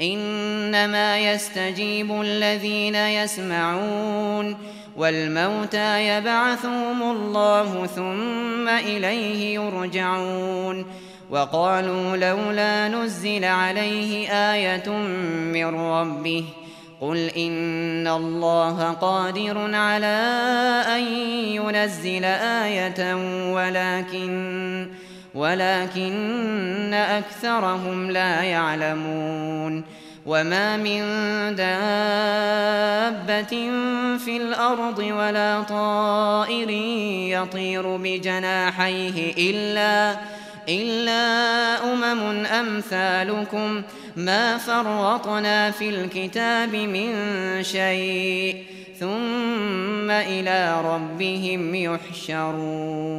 إنما يستجيب الذين يسمعون والموتى يبعثهم الله ثم إليه يرجعون وقالوا لولا نزل عليه آية من ربه قل إن الله قادر على أن ينزل آية ولكن ولكن أكثرهم لا يعلمون وما من دابة في الأرض ولا طائر يطير بجناحيه إلا إلا أمم أمثالكم ما فرطنا في الكتاب من شيء ثم إلى ربهم يحشرون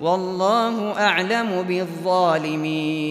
والله أعلم بالظالمين.